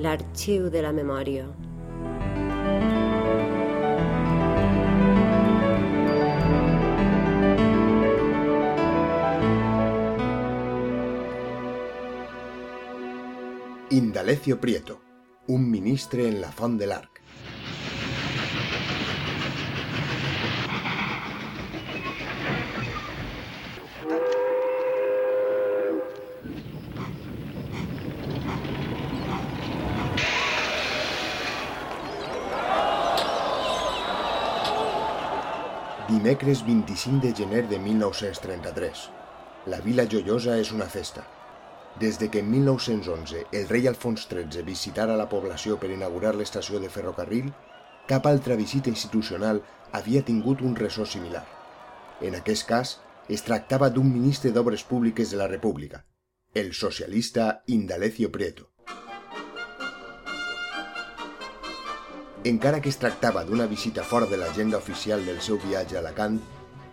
l'arxiu de la memòria. Indalecio Prieto, un ministre en la Font de l'Arc. Dimecres 25 de gener de 1933. La Vila Joiosa és una festa. Des de que en 1911 el rei Alfons XIII visitara la població per inaugurar l'estació de ferrocarril, cap altra visita institucional havia tingut un ressò similar. En aquest cas, es tractava d'un ministre d'Obres Públiques de la República, el socialista Indalecio Prieto. Encara que es tractava d'una visita fora de l'agenda oficial del seu viatge a Alacant,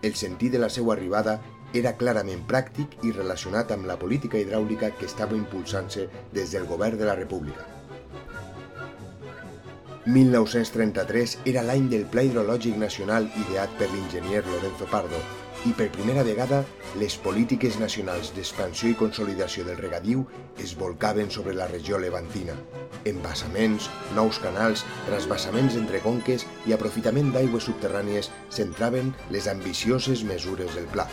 el sentit de la seva arribada era clarament pràctic i relacionat amb la política hidràulica que estava impulsant-se des del govern de la República. 1933 era l'any del Pla Hidrològic Nacional ideat per l'enginyer Lorenzo Pardo i per primera vegada les polítiques nacionals d'expansió i consolidació del regadiu es volcaven sobre la regió levantina. Embassaments, nous canals, trasbassaments entre conques i aprofitament d'aigües subterrànies centraven les ambicioses mesures del pla.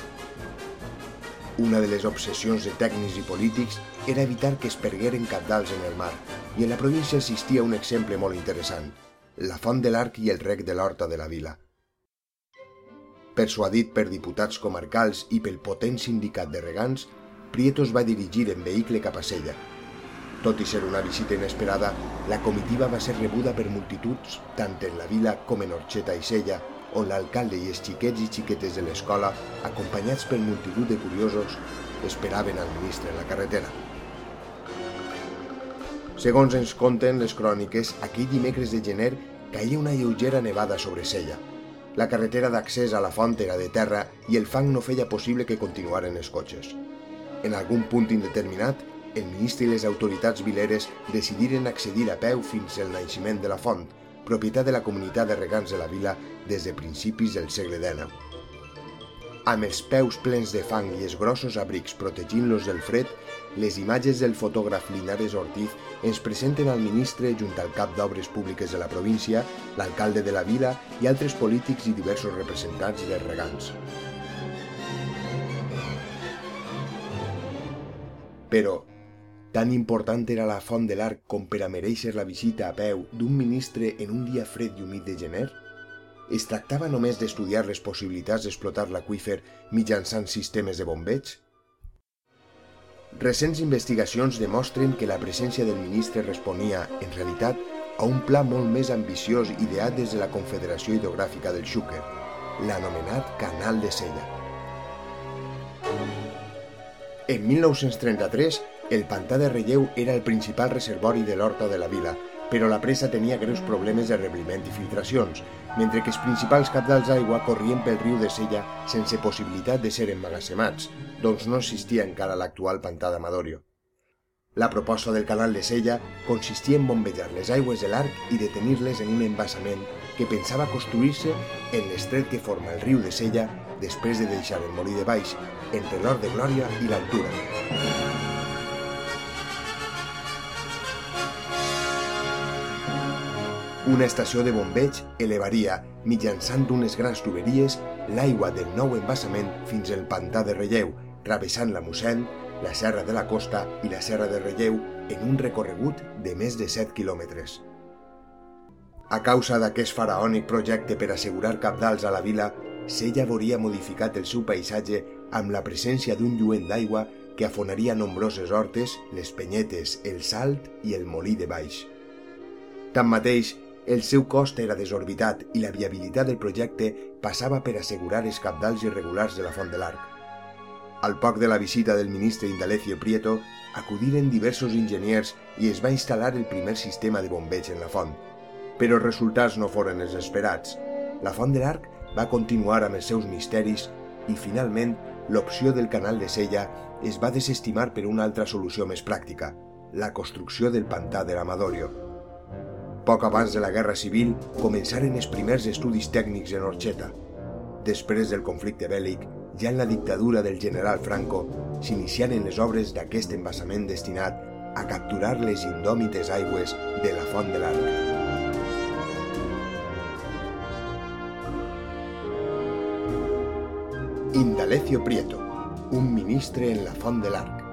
Una de les obsessions de tècnics i polítics era evitar que es pergueren capdals en el mar, i en la província existia un exemple molt interessant, la font de l'Arc i el rec de l'Horta de la Vila. Persuadit per diputats comarcals i pel potent sindicat de regants, Prieto es va dirigir en vehicle cap a Sella. Tot i ser una visita inesperada, la comitiva va ser rebuda per multituds tant en la vila com en Orxeta i Sella, on l'alcalde i els xiquets i xiquetes de l'escola, acompanyats per multitud de curiosos, esperaven al ministre en la carretera. Segons ens conten les cròniques, aquell dimecres de gener caia una lleugera nevada sobre Sella. La carretera d'accés a la font era de terra i el fang no feia possible que continuaren els cotxes. En algun punt indeterminat, el ministre i les autoritats vileres decidiren accedir a peu fins al naixement de la font, propietat de la comunitat de regants de la vila des de principis del segle XIX. Amb els peus plens de fang i els grossos abrics protegint-los del fred, les imatges del fotògraf Linares Ortiz ens presenten al ministre junt al cap d'obres públiques de la província, l'alcalde de la vila i altres polítics i diversos representants dels regants. Però, tan important era la font de l'arc com per a mereixer la visita a peu d'un ministre en un dia fred i humit de gener? Es tractava només d'estudiar les possibilitats d'explotar l'aqüífer mitjançant sistemes de bombeig? Recents investigacions demostren que la presència del ministre responia, en realitat, a un pla molt més ambiciós ideat des de la Confederació Hidrogràfica del Xúquer, l'anomenat Canal de Sella. En 1933, el pantà de relleu era el principal reservori de l'horta de la vila, però la presa tenia greus problemes de rebliment i filtracions, mentre que els principals capdals d'aigua corrien pel riu de Sella sense possibilitat de ser emmagasemats, doncs no existia encara l'actual pantà d'Amadorio. La proposta del canal de Sella consistia en bombejar les aigües de l'arc i detenir-les en un embassament que pensava construir-se en l'estret que forma el riu de Sella després de deixar el molí de baix entre l'Hort de Glòria i l'Altura. Una estació de bombeig elevaria, mitjançant unes grans tuberies, l'aigua del nou embassament fins al pantà de relleu, travessant la Mossèn, la Serra de la Costa i la Serra de Relleu en un recorregut de més de 7 quilòmetres. A causa d'aquest faraònic projecte per assegurar capdals a la vila, Sella veuria modificat el seu paisatge amb la presència d'un lluent d'aigua que afonaria nombroses hortes, les penyetes, el salt i el molí de baix. Tanmateix, el seu cost era desorbitat i la viabilitat del projecte passava per assegurar els capdals irregulars de la Font de l'Arc. Al poc de la visita del ministre Indalecio Prieto, acudiren diversos enginyers i es va instal·lar el primer sistema de bombeig en la font. Però els resultats no foren els esperats. La Font de l'Arc va continuar amb els seus misteris i, finalment, l'opció del canal de Sella es va desestimar per una altra solució més pràctica, la construcció del pantà de l'Amadorio. Poc abans de la Guerra Civil començaren els primers estudis tècnics en Orxeta. Després del conflicte bèl·lic, ja en la dictadura del general Franco, s'iniciaren les obres d'aquest embassament destinat a capturar les indòmites aigües de la Font de l'Arc. Indalecio Prieto, un ministre en la Font de l'Arc.